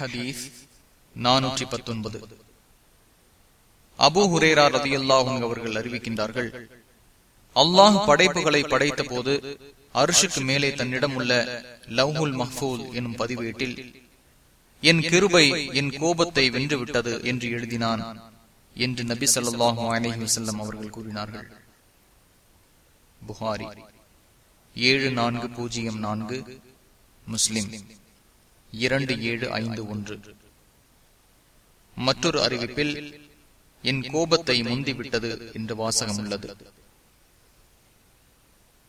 ஹதீஸ் நானூற்றி பத்தொன்பது. அபு ஹுரேரா ரதி அல்லாஹும் அவர்கள் அறிவிக்கின்றார்கள் அல்லாஹ் படைப்புகளை படைத்த போது அரிசுக்கு மேலே தன்னிடம் உள்ள லவ்ஹுல் மஹ்பூல் எனும் பதிவேட்டில் என் கிருபை என் கோபத்தை வென்றுவிட்டது என்று எழுதினான் என்று நபி சொல்லாஹு அலஹி வசல்லம் அவர்கள் கூறினார்கள். புகாரி ஏழு நான்கு பூஜ்ஜியம் நான்கு முஸ்லிம். இரண்டு ஏழு ஐந்து ஒன்று. மற்றொரு அறிவிப்பில் என் கோபத்தை முந்திவிட்டது என்று வாசகம் உள்ளது